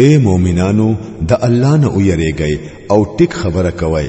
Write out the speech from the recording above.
اے مومنانو د الله نه ویریږئ او ټیک خبره کوئ